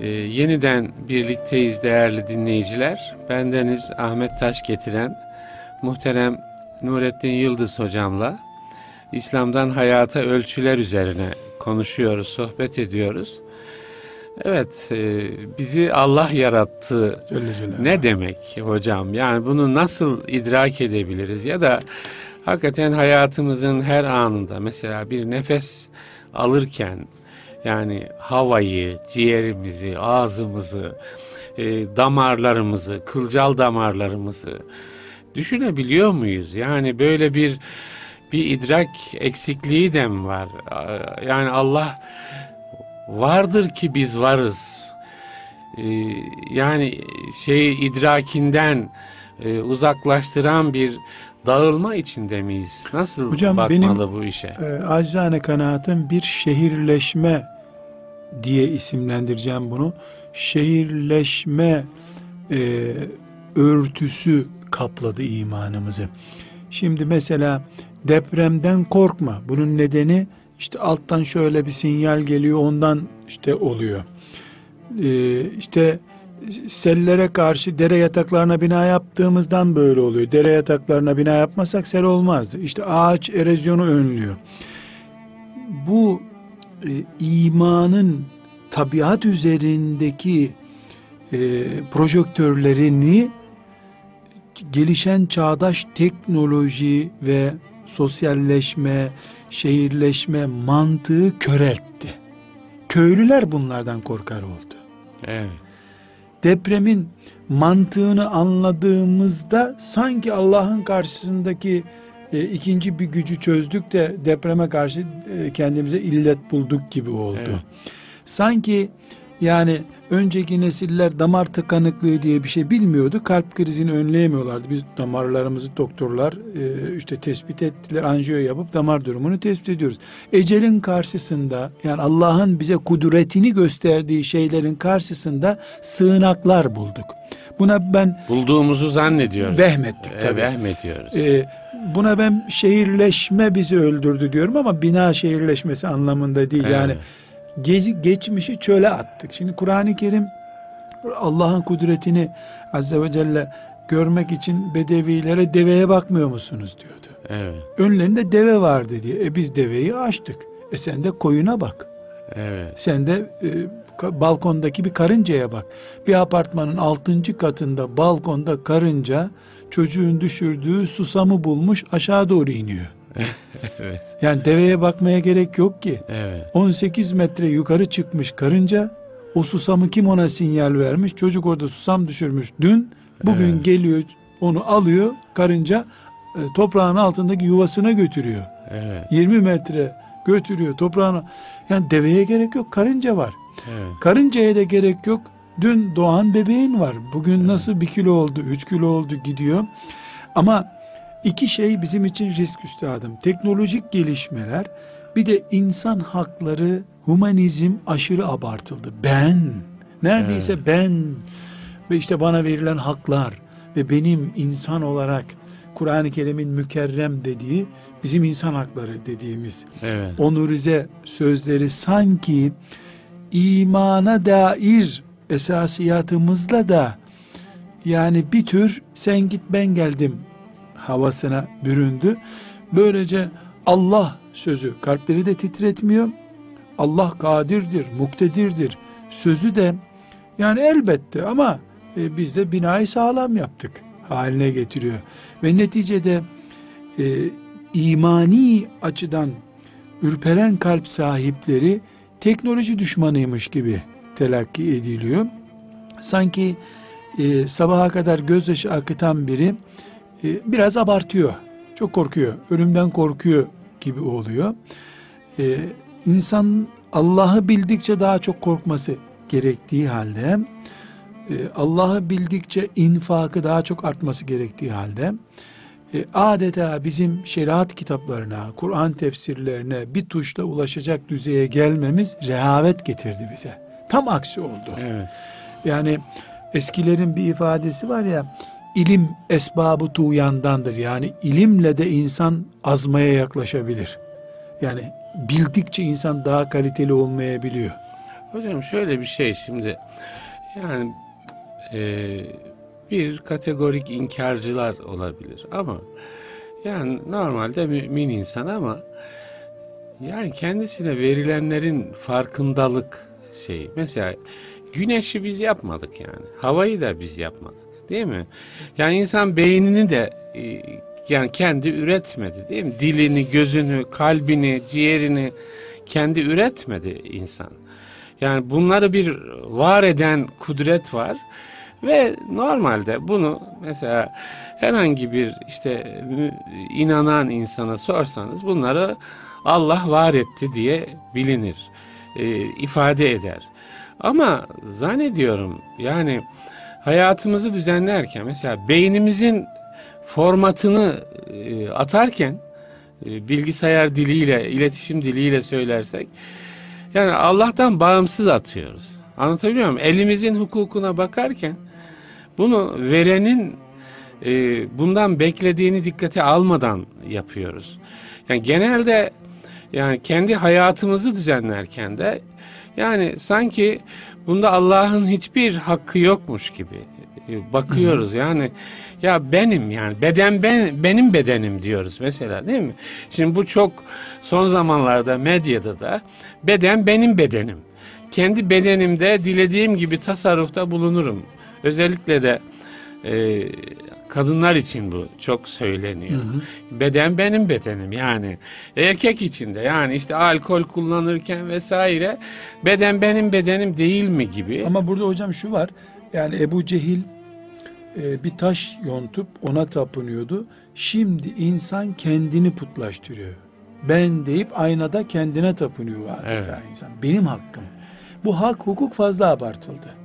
Ee, yeniden birlikteyiz değerli dinleyiciler. Bendeniz Ahmet Taş getiren muhterem Nurettin Yıldız hocamla İslam'dan hayata ölçüler üzerine konuşuyoruz, sohbet ediyoruz. Evet, e, bizi Allah yarattı. Ne demek hocam? Yani bunu nasıl idrak edebiliriz? Ya da hakikaten hayatımızın her anında mesela bir nefes alırken yani havayı, ciğerimizi, ağzımızı, e, damarlarımızı, kılcal damarlarımızı düşünebiliyor muyuz? Yani böyle bir bir idrak eksikliği de mi var? Yani Allah vardır ki biz varız. E, yani şey idrakinden e, uzaklaştıran bir dağılma içinde miyiz? Nasıl Hocam, bakmalı benim, bu işe? E, acizane kanaatim bir şehirleşme diye isimlendireceğim bunu. Şehirleşme e, örtüsü kapladı imanımızı. Şimdi mesela depremden korkma. Bunun nedeni işte alttan şöyle bir sinyal geliyor ondan işte oluyor. Ee, işte sellere karşı dere yataklarına bina yaptığımızdan böyle oluyor. Dere yataklarına bina yapmasak sel olmazdı. İşte ağaç erozyonu önlüyor. Bu e, imanın tabiat üzerindeki e, projektörlerini gelişen çağdaş teknoloji ve sosyalleşme, şehirleşme mantığı köreltti. Köylüler bunlardan korkar oldu. Evet. Depremin mantığını anladığımızda sanki Allah'ın karşısındaki e, ikinci bir gücü çözdük de depreme karşı e, kendimize illet bulduk gibi oldu. Evet. Sanki yani önceki nesiller damar tıkanıklığı diye bir şey bilmiyordu. Kalp krizini önleyemiyorlardı. Biz damarlarımızı doktorlar e, işte tespit ettiler. Anjiyo yapıp damar durumunu tespit ediyoruz. Ecelin karşısında yani Allah'ın bize kudretini gösterdiği şeylerin karşısında sığınaklar bulduk. Buna ben bulduğumuzu zannediyoruz. Vehmettik tabii. E, vehmediyoruz. E, buna ben şehirleşme bizi öldürdü diyorum ama bina şehirleşmesi anlamında değil. Evet. Yani Ge geçmişi çöle attık. Şimdi Kur'an-ı Kerim Allah'ın kudretini Azze ve Celle görmek için bedevilere deveye bakmıyor musunuz diyordu. Evet. Önlerinde deve vardı diye. E biz deveyi açtık. E sen de koyuna bak. Evet. Sen de e, balkondaki bir karıncaya bak. Bir apartmanın altıncı katında balkonda karınca çocuğun düşürdüğü susamı bulmuş aşağı doğru iniyor. evet. Yani deveye bakmaya gerek yok ki. Evet. 18 metre yukarı çıkmış karınca o susamı kim ona sinyal vermiş? Çocuk orada susam düşürmüş dün. Bugün evet. geliyor onu alıyor karınca e, toprağın altındaki yuvasına götürüyor. Evet. 20 metre götürüyor toprağına. Yani deveye gerek yok karınca var. Evet. Karıncaya da gerek yok. Dün doğan bebeğin var. Bugün evet. nasıl bir kilo oldu, üç kilo oldu gidiyor. Ama İki şey bizim için risk üstadım. Teknolojik gelişmeler bir de insan hakları, humanizm aşırı abartıldı. Ben, neredeyse evet. ben ve işte bana verilen haklar ve benim insan olarak Kur'an-ı Kerim'in mükerrem dediği bizim insan hakları dediğimiz evet. onurize sözleri sanki imana dair esasiyatımızla da yani bir tür sen git ben geldim havasına büründü. Böylece Allah sözü kalpleri de titretmiyor. Allah kadirdir, muktedirdir. Sözü de yani elbette ama e, biz de binayı sağlam yaptık haline getiriyor. Ve neticede e, imani açıdan ürperen kalp sahipleri teknoloji düşmanıymış gibi telakki ediliyor. Sanki e, sabaha kadar gözyaşı akıtan biri e, biraz abartıyor. Çok korkuyor. Ölümden korkuyor gibi oluyor. E, insan Allah'ı bildikçe daha çok korkması gerektiği halde e, Allah'ı bildikçe infakı daha çok artması gerektiği halde e, adeta bizim şeriat kitaplarına, Kur'an tefsirlerine bir tuşla ulaşacak düzeye gelmemiz rehavet getirdi bize. Tam aksi oldu. Evet. Yani eskilerin bir ifadesi var ya ilim esbabı tuğyandandır. Yani ilimle de insan azmaya yaklaşabilir. Yani bildikçe insan daha kaliteli olmayabiliyor. Hocam şöyle bir şey şimdi yani e, bir kategorik inkarcılar olabilir ama yani normalde mümin insan ama yani kendisine verilenlerin farkındalık şeyi. Mesela güneşi biz yapmadık yani. Havayı da biz yapmadık. Değil mi? Yani insan beynini de e, yani kendi üretmedi değil mi? Dilini, gözünü, kalbini, ciğerini kendi üretmedi insan. Yani bunları bir var eden kudret var ve normalde bunu mesela herhangi bir işte inanan insana sorsanız bunları Allah var etti diye bilinir, e, ifade eder. Ama zannediyorum yani hayatımızı düzenlerken mesela beynimizin formatını e, atarken e, bilgisayar diliyle, iletişim diliyle söylersek yani Allah'tan bağımsız atıyoruz. Anlatabiliyor muyum? Elimizin hukukuna bakarken bunu verenin e, bundan beklediğini dikkate almadan yapıyoruz. Yani genelde yani kendi hayatımızı düzenlerken de yani sanki bunda Allah'ın hiçbir hakkı yokmuş gibi e, bakıyoruz. Yani ya benim yani beden ben benim bedenim diyoruz mesela değil mi? Şimdi bu çok son zamanlarda medyada da beden benim bedenim. Kendi bedenimde dilediğim gibi tasarrufta bulunurum. Özellikle de e, kadınlar için bu çok söyleniyor. Hı hı. Beden benim bedenim yani. Erkek için de yani işte alkol kullanırken vesaire beden benim bedenim değil mi gibi. Ama burada hocam şu var. Yani Ebu Cehil e, bir taş yontup ona tapınıyordu. Şimdi insan kendini putlaştırıyor. Ben deyip aynada kendine tapınıyor adeta evet. insan. Benim hakkım. Bu hak hukuk fazla abartıldı.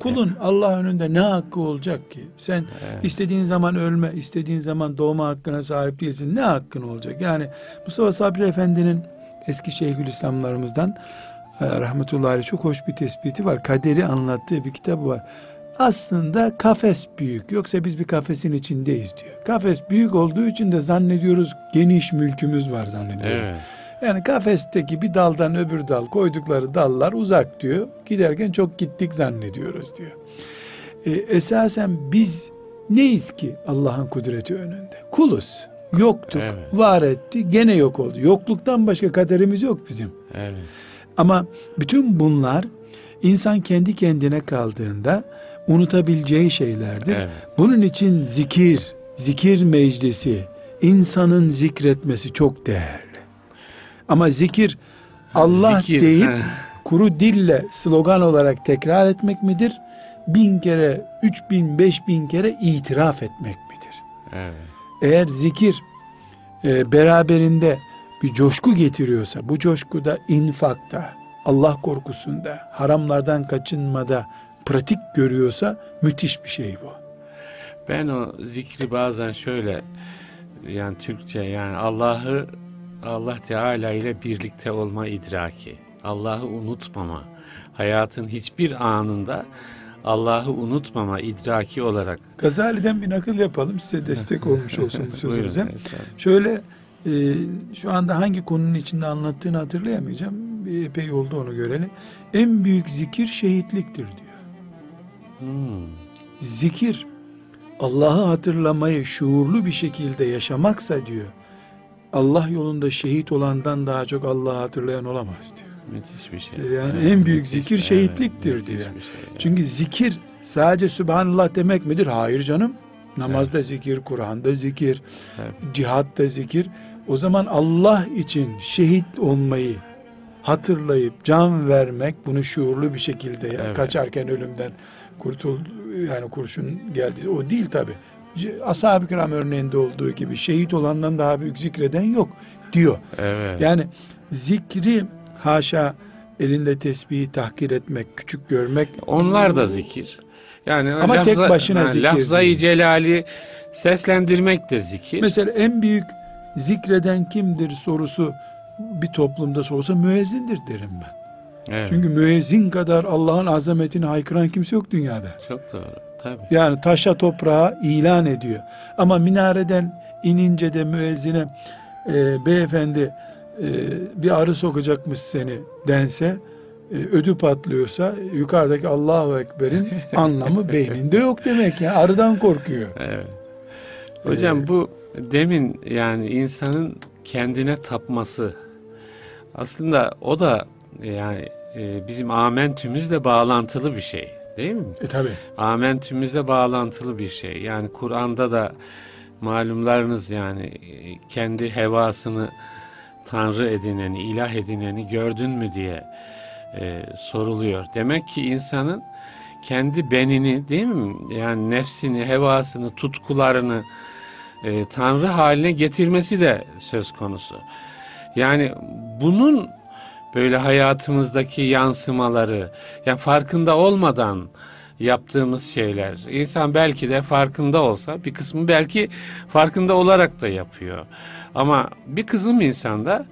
Kulun. Allah önünde ne hakkı olacak ki? Sen evet. istediğin zaman ölme, istediğin zaman doğma hakkına sahip değilsin. Ne hakkın olacak? Yani Mustafa Sabri Efendi'nin eski Şeyhülislamlarımızdan e, rahmetullahi çok hoş bir tespiti var. Kaderi anlattığı bir kitabı var. Aslında kafes büyük. Yoksa biz bir kafesin içindeyiz diyor. Kafes büyük olduğu için de zannediyoruz geniş mülkümüz var zannediyoruz. Evet. Yani kafesteki bir daldan öbür dal koydukları dallar uzak diyor. Giderken çok gittik zannediyoruz diyor. Ee, esasen biz neyiz ki Allah'ın kudreti önünde? Kuluz. Yoktuk, evet. var etti, gene yok oldu. Yokluktan başka kaderimiz yok bizim. Evet. Ama bütün bunlar insan kendi kendine kaldığında unutabileceği şeylerdir. Evet. Bunun için zikir, zikir meclisi, insanın zikretmesi çok değerli. Ama zikir Allah zikir, deyip kuru dille slogan olarak tekrar etmek midir? Bin kere, üç bin, beş bin kere itiraf etmek midir? Evet. Eğer zikir e, beraberinde bir coşku getiriyorsa, bu coşkuda infakta, Allah korkusunda, haramlardan kaçınmada pratik görüyorsa müthiş bir şey bu. Ben o zikri bazen şöyle yani Türkçe yani Allah'ı Allah Teala ile birlikte olma idraki, Allah'ı unutmama, hayatın hiçbir anında Allah'ı unutmama idraki olarak. Gazali'den bir nakıl yapalım size destek olmuş olsun bu sözümüze. Buyurun, Şöyle e, şu anda hangi konunun içinde anlattığını hatırlayamayacağım. Bir epey oldu onu göreli. En büyük zikir şehitliktir diyor. Hmm. Zikir Allah'ı hatırlamayı şuurlu bir şekilde yaşamaksa diyor Allah yolunda şehit olandan daha çok Allah'ı hatırlayan olamaz diyor. Müthiş bir şey. Yani evet, en büyük zikir evet, şehitliktir evet, diyor. Şey, evet. Çünkü zikir sadece Sübhanallah demek midir? Hayır canım. Namazda evet. zikir, Kur'an'da zikir, evet. cihatta zikir. O zaman Allah için şehit olmayı hatırlayıp can vermek bunu şuurlu bir şekilde evet. kaçarken ölümden kurtul yani kurşun geldi. O değil tabi ashab-ı kiram örneğinde olduğu gibi şehit olandan daha büyük zikreden yok diyor. Evet. Yani zikri haşa elinde tesbihi tahkir etmek, küçük görmek. Onlar da zikir. Yani ama lafza, tek başına zikir. Lafzayı celali seslendirmek de zikir. Mesela en büyük zikreden kimdir sorusu bir toplumda sorsa müezzindir derim ben. Evet. Çünkü müezzin kadar Allah'ın azametini haykıran kimse yok dünyada. Çok doğru. Tabii. Yani taşa toprağa ilan ediyor. Ama minareden inince de müezzine e, beyefendi e, bir arı sokacakmış seni dense e, ödü patlıyorsa yukarıdaki Allahu Ekber'in anlamı beyninde yok demek ya. Arıdan korkuyor. Evet. Hocam Ee, bu demin yani insanın kendine tapması aslında o da yani e, bizim amentümüzle bağlantılı bir şey değil mi? E tabi. Amentümüzle bağlantılı bir şey. Yani Kur'an'da da malumlarınız yani e, kendi hevasını tanrı edineni, ilah edineni gördün mü diye e, soruluyor. Demek ki insanın kendi benini değil mi? Yani nefsini, hevasını, tutkularını e, tanrı haline getirmesi de söz konusu. Yani bunun böyle hayatımızdaki yansımaları, yani farkında olmadan yaptığımız şeyler. İnsan belki de farkında olsa bir kısmı belki farkında olarak da yapıyor. Ama bir kısım insanda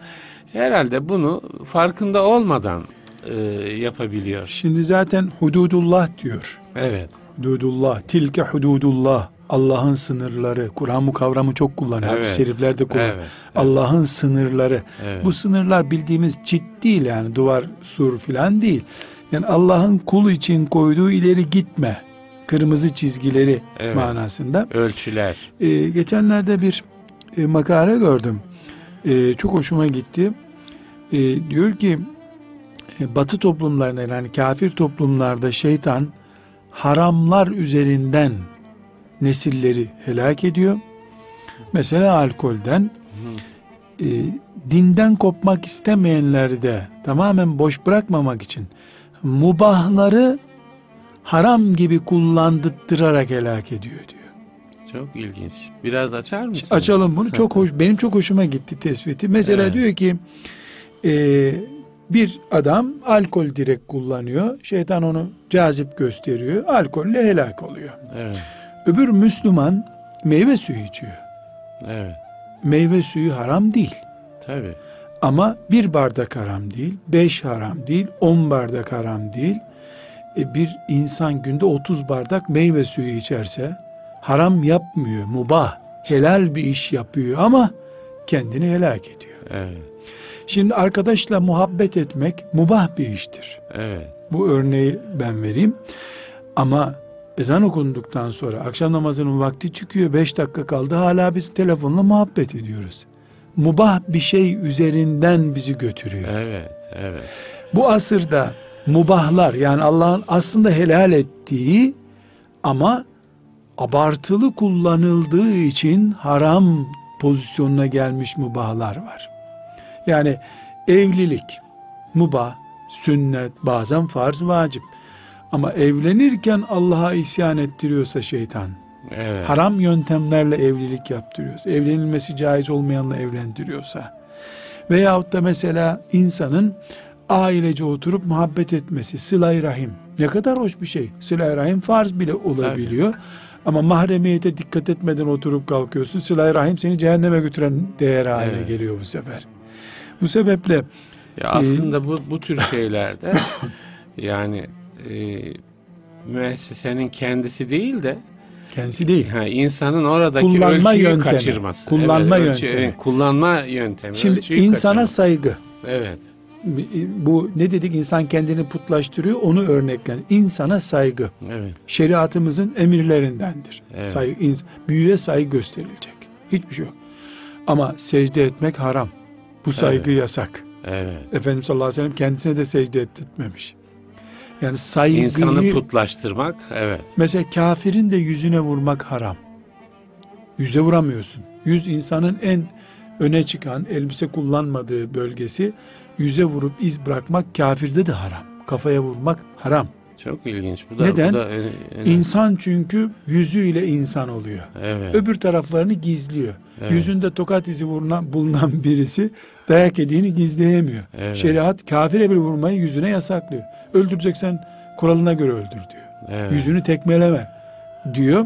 herhalde bunu farkında olmadan e, yapabiliyor. Şimdi zaten hududullah diyor. Evet. Hududullah, tilke hududullah. Allah'ın sınırları. Kur'an bu kavramı çok kullanıyor. Evet. Hadis-i şeriflerde kullanıyor. Evet. Allah'ın sınırları. Evet. Bu sınırlar bildiğimiz çit değil yani duvar, sur filan değil. Yani Allah'ın kul için koyduğu ileri gitme. Kırmızı çizgileri Evet. manasında. ölçüler. Ee, geçenlerde bir e, makale gördüm. Ee, çok hoşuma gitti. Ee, diyor ki e, Batı toplumlarında yani kafir toplumlarda şeytan haramlar üzerinden nesilleri helak ediyor. Mesela alkolden e, dinden kopmak istemeyenleri de tamamen boş bırakmamak için mubahları haram gibi kullandırtarak helak ediyor diyor. Çok ilginç. Biraz açar mısın? Açalım bunu. Çok hoş. Benim çok hoşuma gitti tespiti. Mesela Evet. diyor ki e, bir adam alkol direkt kullanıyor. Şeytan onu cazip gösteriyor. Alkolle helak oluyor. Evet. Öbür Müslüman meyve suyu içiyor. Evet. Meyve suyu haram değil. Tabii. Ama bir bardak haram değil, beş haram değil, on bardak haram değil. E, bir insan günde 30 bardak meyve suyu içerse haram yapmıyor, mubah, helal bir iş yapıyor ama kendini helak ediyor. Evet. Şimdi arkadaşla muhabbet etmek mubah bir iştir. Evet. Bu örneği ben vereyim. Ama ezan okunduktan sonra akşam namazının vakti çıkıyor. Beş dakika kaldı hala biz telefonla muhabbet ediyoruz. Mubah bir şey üzerinden bizi götürüyor. Evet. Evet. Bu asırda mubahlar yani Allah'ın aslında helal ettiği ama abartılı kullanıldığı için haram pozisyonuna gelmiş mubahlar var. Yani evlilik mubah, sünnet, bazen farz, vacip. Ama evlenirken Allah'a isyan ettiriyorsa şeytan, Evet. haram yöntemlerle evlilik yaptırıyorsa, evlenilmesi caiz olmayanla evlendiriyorsa veyahut da mesela insanın ailece oturup muhabbet etmesi, sıla-i rahim ne kadar hoş bir şey. Sıla-i rahim farz bile olabiliyor. Ama mahremiyete dikkat etmeden oturup kalkıyorsun. Sıla-i rahim seni cehenneme götüren değer haline Evet. geliyor bu sefer. Bu sebeple Ya aslında bu bu tür şeylerde yani e, müessesenin kendisi değil de kendisi değil. ha, insanın oradaki Kullanma ölçüyü yöntemi. kaçırması. Kullanma evet, ölçü- yöntemi. evet, kullanma yöntemi. Şimdi insana kaçırması. saygı. evet. Bu ne dedik? İnsan kendini putlaştırıyor. Onu örneklen. İnsana saygı. Evet. şeriatımızın emirlerindendir. Evet. Saygı, ins- büyüye saygı gösterilecek. Hiçbir şey yok. Ama secde etmek haram. Bu saygı yasak. Evet. Efendimiz sallallahu aleyhi ve sellem kendisine de secde ettirmemiş. Yani saygıyı İnsanı putlaştırmak evet. mesela kafirin de yüzüne vurmak haram. Yüze vuramıyorsun. Yüz insanın en öne çıkan elbise kullanmadığı bölgesi yüze vurup iz bırakmak kafirde de haram. Kafaya vurmak haram. Çok ilginç. Bu da, Neden? Bu da öne- öne- İnsan çünkü yüzüyle insan oluyor. evet. Öbür taraflarını gizliyor. Evet. Yüzünde tokat izi vurulan, bulunan birisi dayak yediğini gizleyemiyor. Evet. Şeriat kafire bir vurmayı yüzüne yasaklıyor. Öldüreceksen kuralına göre öldür diyor. evet. Yüzünü tekmeleme diyor.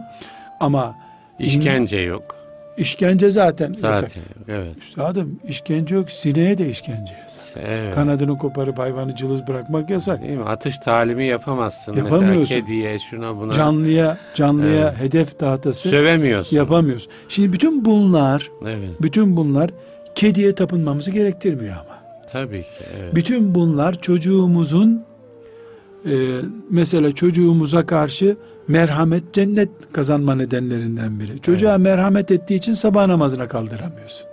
Ama İşkence yok. İşkence zaten. Zaten. Evet. Üstadım işkence yok. Sineğe de işkence yasak. Evet. Kanadını koparıp hayvanı cılız bırakmak yasak. Değil mi? Atış talimi yapamazsın. Yapamıyorsun. Mesela kediye şuna buna. Canlıya canlıya hedef tahtası Sövemiyorsun. yapamıyoruz. Şimdi bütün bunlar Evet. bütün bunlar kediye tapınmamızı gerektirmiyor ama. Tabii ki. Evet. Bütün bunlar çocuğumuzun e, mesela çocuğumuza karşı merhamet cennet kazanma nedenlerinden biri. Çocuğa merhamet ettiği için sabah namazına kaldıramıyorsun.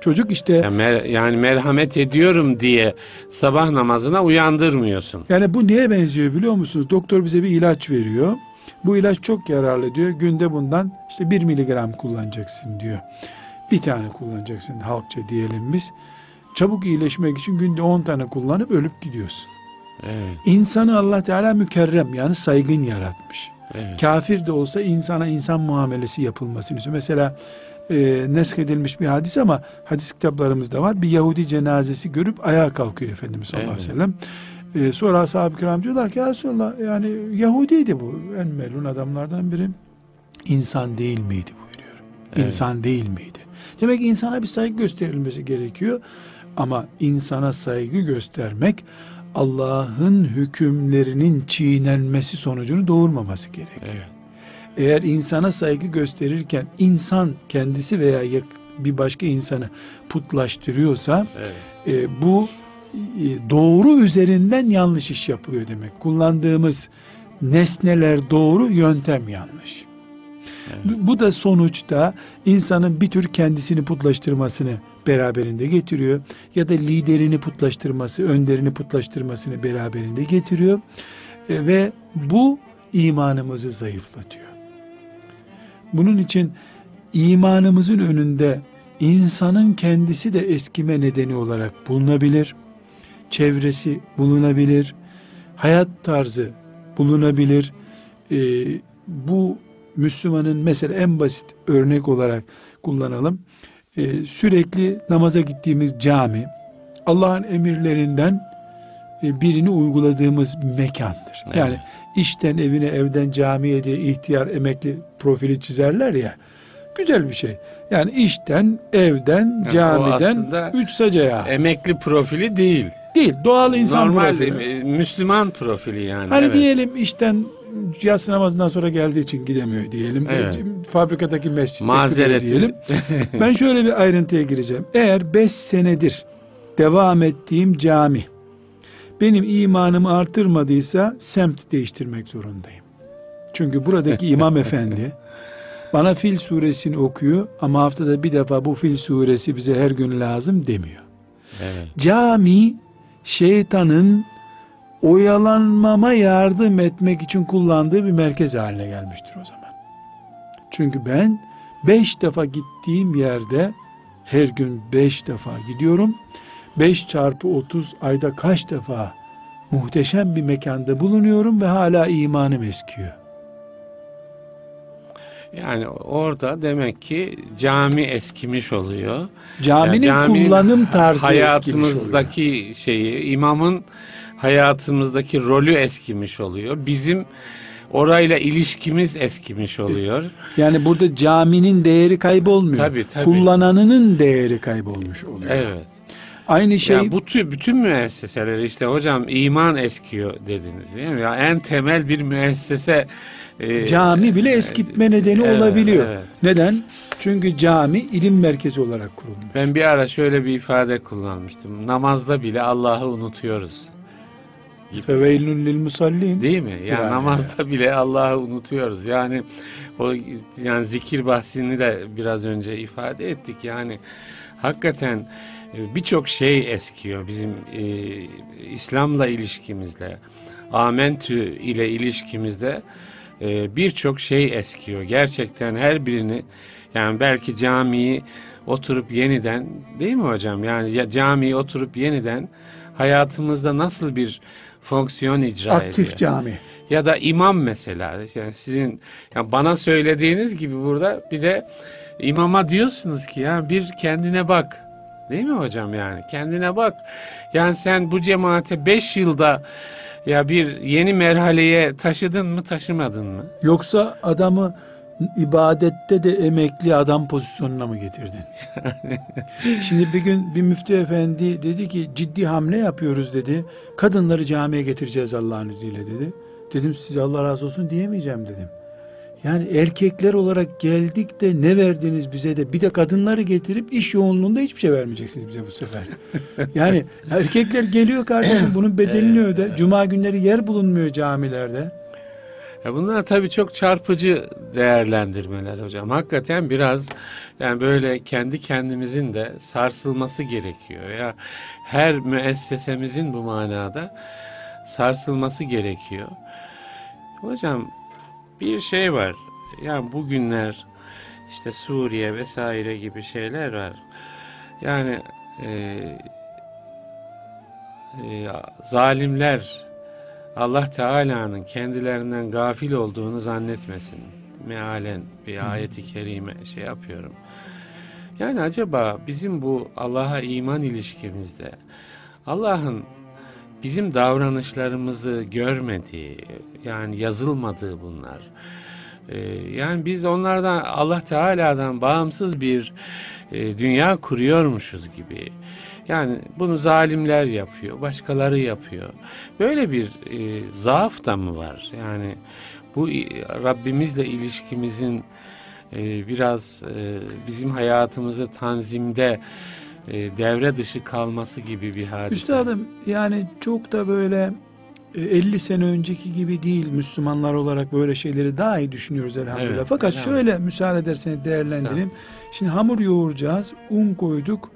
Çocuk işte Yani, mer- yani merhamet ediyorum diye sabah namazına uyandırmıyorsun. yani bu neye benziyor biliyor musunuz? Doktor bize bir ilaç veriyor. Bu ilaç çok yararlı diyor. Günde bundan işte bir miligram kullanacaksın diyor. Bir tane kullanacaksın halkça diyelim biz. Çabuk iyileşmek için günde 10 tane kullanıp ölüp gidiyorsun. Evet. İnsanı Allah Teala mükerrem yani saygın yaratmış. Evet. Kafir de olsa insana insan muamelesi yapılmasını istiyor. Mesela e, neskedilmiş bir hadis ama hadis kitaplarımızda var. Bir Yahudi cenazesi görüp ayağa kalkıyor Efendimiz sallallahu aleyhi ve sellem. E, sonra ashab-ı kiram diyorlar ki ya Resulallah yani Yahudiydi bu. En melun adamlardan biri. İnsan değil miydi buyuruyor. Evet. İnsan değil miydi? Demek ki insana bir saygı gösterilmesi gerekiyor. Ama insana saygı göstermek Allah'ın hükümlerinin çiğnenmesi sonucunu doğurmaması gerekiyor. Evet. Eğer insana saygı gösterirken insan kendisi veya bir başka insanı putlaştırıyorsa Evet. e, bu e, doğru üzerinden yanlış iş yapılıyor demek. Kullandığımız nesneler doğru, yöntem yanlış. Bu- Bu da sonuçta insanın bir tür kendisini putlaştırmasını beraberinde getiriyor. Ya da liderini putlaştırması, önderini putlaştırmasını beraberinde getiriyor. E, ve bu imanımızı zayıflatıyor. Bunun için imanımızın önünde insanın kendisi de eskime nedeni olarak bulunabilir. Çevresi bulunabilir. Hayat tarzı bulunabilir. Ee, bu Müslümanın mesela en basit örnek olarak kullanalım. Ee, sürekli namaza gittiğimiz cami Allah'ın emirlerinden e, birini uyguladığımız mekandır. Evet. Yani işten evine, evden camiye diye ihtiyar emekli profili çizerler ya. Güzel bir şey. Yani işten, evden, camiden aslında üç sacaya. Emekli profili değil. Değil, doğal insan Normal profili. e, Müslüman profili yani. Hani evet. diyelim işten yatsı namazından sonra geldiği için gidemiyor diyelim. Evet. Fabrikadaki mescitte Mazereti. diyelim. ben şöyle bir ayrıntıya gireceğim. Eğer beş senedir devam ettiğim cami benim imanımı artırmadıysa semt değiştirmek zorundayım. Çünkü buradaki imam efendi bana Fil suresini okuyor ama haftada bir defa bu Fil suresi bize her gün lazım demiyor. Evet. Cami şeytanın oyalanmama yardım etmek için kullandığı bir merkez haline gelmiştir o zaman. Çünkü ben beş defa gittiğim yerde her gün beş defa gidiyorum. Beş çarpı otuz ayda kaç defa muhteşem bir mekanda bulunuyorum ve hala imanım eskiyor. Yani orada demek ki cami eskimiş oluyor. Caminin Yani caminin kullanım tarzı eskimiş oluyor. hayatımızdaki şeyi, imamın hayatımızdaki rolü eskimiş oluyor. Bizim orayla ilişkimiz eskimiş oluyor. Yani burada caminin değeri kaybolmuyor. Tabii, tabii. Kullananının değeri kaybolmuş oluyor. Evet. Aynı şey ya bu tür bütün müesseseler işte hocam iman eskiyor dediniz değil mi? Ya en temel bir müessese e, cami bile eskitme nedeni evet, olabiliyor. evet. Neden? Çünkü cami ilim merkezi olarak kurulmuş. Ben bir ara şöyle bir ifade kullanmıştım. Namazda bile Allah'ı unutuyoruz. Feveylün lil musallin. Değil mi? Yani, Yani. namazda bile Allah'ı unutuyoruz. Yani o yani zikir bahsini de biraz önce ifade ettik. Yani hakikaten e, birçok şey eskiyor bizim e, İslam'la ilişkimizle, Amentü ile ilişkimizde e, birçok şey eskiyor. Gerçekten her birini yani belki camiyi oturup yeniden değil mi hocam? Yani ya camiyi oturup yeniden hayatımızda nasıl bir fonksiyon icra ediyor? Aktif cami. ya da imam mesela yani sizin yani bana söylediğiniz gibi burada bir de imama diyorsunuz ki ya bir kendine bak değil mi hocam yani kendine bak yani sen bu cemaate 5 yılda ya bir yeni merhaleye taşıdın mı taşımadın mı? Yoksa adamı ibadette de emekli adam pozisyonuna mı getirdin? Şimdi bir gün bir müftü efendi dedi ki ciddi hamle yapıyoruz dedi. Kadınları camiye getireceğiz Allah'ın izniyle dedi. Dedim size Allah razı olsun diyemeyeceğim dedim. Yani erkekler olarak geldik de ne verdiniz bize de bir de kadınları getirip iş yoğunluğunda hiçbir şey vermeyeceksiniz bize bu sefer. yani erkekler geliyor kardeşim bunun bedelini öde. Cuma günleri yer bulunmuyor camilerde. Ya bunlar tabii çok çarpıcı değerlendirmeler hocam. Hakikaten biraz yani böyle kendi kendimizin de sarsılması gerekiyor. Ya her müessesemizin bu manada sarsılması gerekiyor. Hocam bir şey var. Yani bugünler işte Suriye vesaire gibi şeyler var. Yani e, e, zalimler Allah Teala'nın kendilerinden gafil olduğunu zannetmesin. Mealen bir ayeti kerime şey yapıyorum. Yani acaba bizim bu Allah'a iman ilişkimizde Allah'ın bizim davranışlarımızı görmediği, yani yazılmadığı bunlar. Ee, yani biz onlardan Allah Teala'dan bağımsız bir e, dünya kuruyormuşuz gibi. Yani bunu zalimler yapıyor, başkaları yapıyor. Böyle bir e, zaaf da mı var? Yani bu e, Rabbimizle ilişkimizin e, biraz e, bizim hayatımızı tanzimde e, devre dışı kalması gibi bir hadise. Üstadım yani çok da böyle e, 50 sene önceki gibi değil Müslümanlar olarak böyle şeyleri daha iyi düşünüyoruz elhamdülillah. Evet, Fakat elhamdülillah. şöyle müsaade ederseniz değerlendireyim. Şimdi hamur yoğuracağız, un koyduk.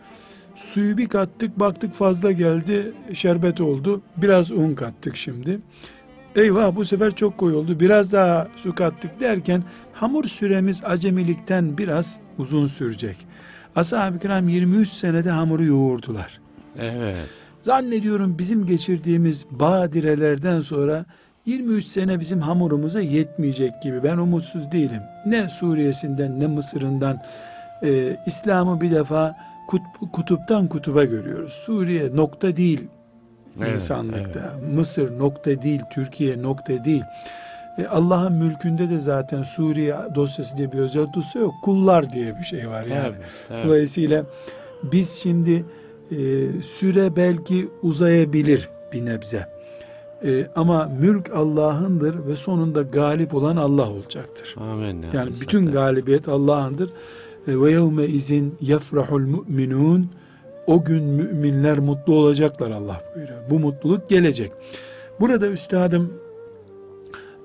Suyu bir kattık, baktık fazla geldi, şerbet oldu. Biraz un kattık şimdi. Eyvah bu sefer çok koyu oldu. Biraz daha su kattık derken hamur süremiz acemilikten biraz uzun sürecek. Ashab-ı kiram 23 senede hamuru yoğurdular. Evet. Zannediyorum bizim geçirdiğimiz badirelerden sonra 23 sene bizim hamurumuza yetmeyecek gibi. Ben umutsuz değilim. Ne Suriye'sinden ne Mısır'ından e, İslam'ı bir defa kut- kutuptan kutuba görüyoruz. Suriye nokta değil Evet, insanlıkta. Mısır nokta değil, Türkiye nokta değil. E, Allah'ın mülkünde de zaten Suriye dosyası diye bir özel dosya yok. Kullar diye bir şey var yani. Tabii, tabii. Dolayısıyla biz şimdi e, süre belki uzayabilir bir nebze. E, ama mülk Allah'ındır ve sonunda galip olan Allah olacaktır. Amin. ya Yani bütün galibiyet Allah'ındır. Ve yevme izin yefrahul mu'minun o gün müminler mutlu olacaklar Allah buyuruyor. Bu mutluluk gelecek. Burada üstadım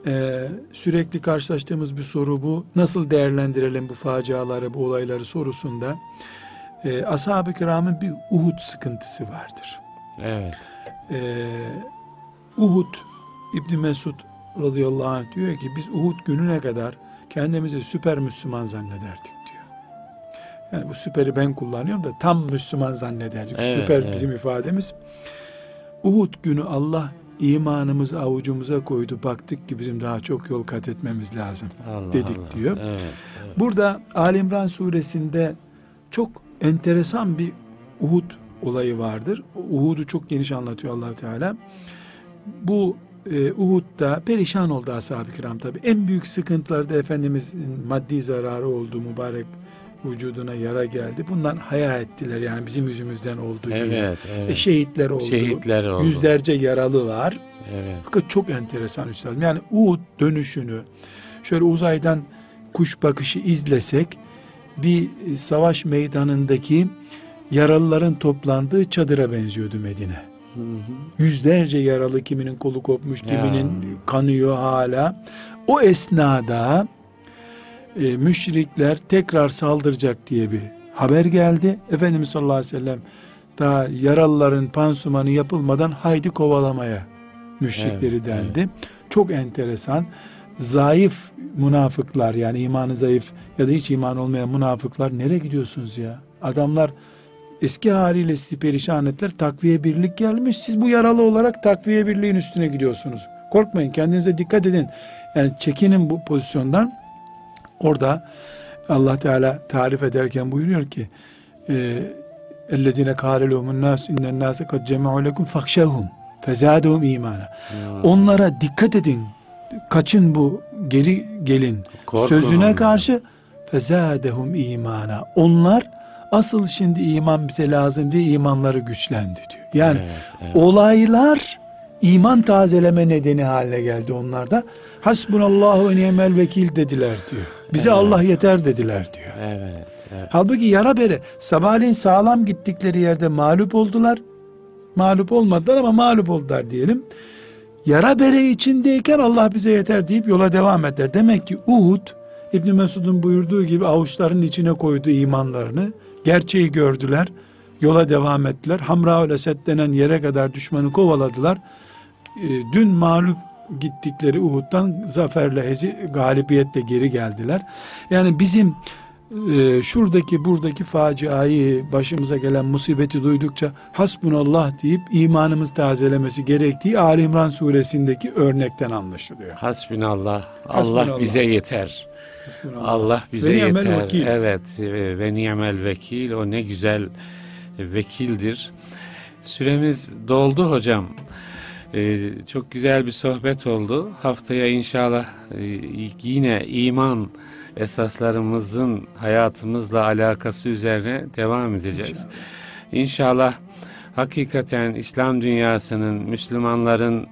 e, sürekli karşılaştığımız bir soru bu. Nasıl değerlendirelim bu faciaları, bu olayları sorusunda e, ashab-ı kiramın bir Uhud sıkıntısı vardır. Evet. E, Uhud İbn Mesud radıyallahu anh diyor ki biz Uhud gününe kadar kendimizi süper Müslüman zannederdik. Yani bu süperi ben kullanıyorum da tam Müslüman zannederdik. Evet, Süper evet. bizim ifademiz. Uhud günü Allah imanımızı avucumuza koydu. Baktık ki bizim daha çok yol kat etmemiz lazım. Allah dedik Allah. diyor. Evet. evet. Burada Ali İmran suresinde çok enteresan bir Uhud olayı vardır. Uhud'u çok geniş anlatıyor allah Teala. Bu e, Uhud'da perişan oldu ashab-ı kiram tabi. En büyük sıkıntıları da Efendimizin maddi zararı oldu. Mübarek vücuduna yara geldi. Bundan haya ettiler yani bizim yüzümüzden oldu diye. Evet, evet. E, şehitler oldu. Şehitler oldu. Yüzlerce yaralı var. Evet. Fakat çok enteresan üstadım. Yani Uhud dönüşünü şöyle uzaydan kuş bakışı izlesek bir savaş meydanındaki yaralıların toplandığı çadıra benziyordu Medine. Hı hı. Yüzlerce yaralı kiminin kolu kopmuş, Ya. kiminin kanıyor hala. O esnada e, müşrikler tekrar saldıracak diye bir haber geldi. Efendimiz sallallahu aleyhi ve sellem daha yaralıların pansumanı yapılmadan haydi kovalamaya müşrikleri Evet, dendi. Çok enteresan. Zayıf münafıklar yani imanı zayıf ya da hiç iman olmayan münafıklar nereye gidiyorsunuz ya? Adamlar eski haliyle sizi perişan ettiler. Takviye birlik gelmiş. Siz bu yaralı olarak takviye birliğin üstüne gidiyorsunuz. Korkmayın kendinize dikkat edin. Yani çekinin bu pozisyondan. Orada Allah Teala tarif ederken buyuruyor ki اَلَّذِينَ قَالَ لَهُمُ النَّاسُ اِنَّ النَّاسَ قَدْ جَمَعُوا لَكُمْ فَخْشَوْهُمْ فَزَادَهُمْ imana. Onlara dikkat edin. Kaçın bu geri gelin. Korkun Sözüne onlardan. karşı fezadehum imana. Onlar asıl şimdi iman bize lazım diye imanları güçlendi diyor. Yani Evet, evet. olaylar iman tazeleme nedeni haline geldi onlarda. Hasbunallahu ve ni'mel vekil dediler diyor. Bize Evet. Allah yeter dediler diyor. Evet, evet. Halbuki yara bere sabahleyin sağlam gittikleri yerde mağlup oldular. Mağlup olmadılar ama mağlup oldular diyelim. Yara bere içindeyken Allah bize yeter deyip yola devam eder. Demek ki Uhud İbn Mesud'un buyurduğu gibi avuçların içine koydu imanlarını. Gerçeği gördüler. Yola devam ettiler. Hamraül Esed denen yere kadar düşmanı kovaladılar. Ee, Dün mağlup gittikleri Uhud'dan zaferle, hezi, galibiyetle geri geldiler. Yani bizim e, şuradaki buradaki faciayı başımıza gelen musibeti duydukça hasbunallah deyip imanımız tazelemesi gerektiği Ali İmran suresindeki örnekten anlaşılıyor. Hasbinallah. Hasbinallah. Allah bize yeter. Hasbunallah. Allah bize Ve yeter. vekil. Evet e, ve ni'mel vekil o ne güzel vekildir. Süremiz doldu hocam. E, çok güzel bir sohbet oldu. Haftaya inşallah e, yine iman esaslarımızın hayatımızla alakası üzerine devam edeceğiz. İnşallah. İnşallah hakikaten İslam dünyasının, Müslümanların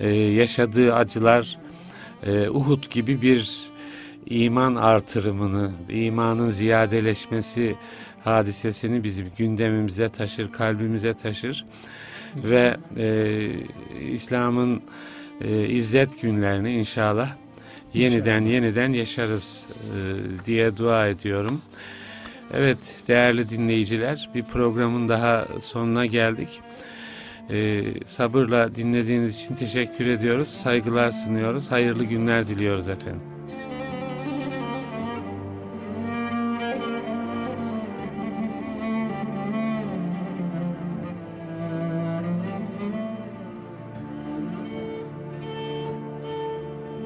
e, yaşadığı acılar e, Uhud gibi bir iman artırımını, imanın ziyadeleşmesi hadisesini bizim gündemimize taşır, kalbimize taşır ve e, İslam'ın e, izzet günlerini inşallah yeniden yeniden yaşarız e, diye dua ediyorum. Evet değerli dinleyiciler bir programın daha sonuna geldik. Ee, sabırla dinlediğiniz için teşekkür ediyoruz. Saygılar sunuyoruz. Hayırlı günler diliyoruz efendim.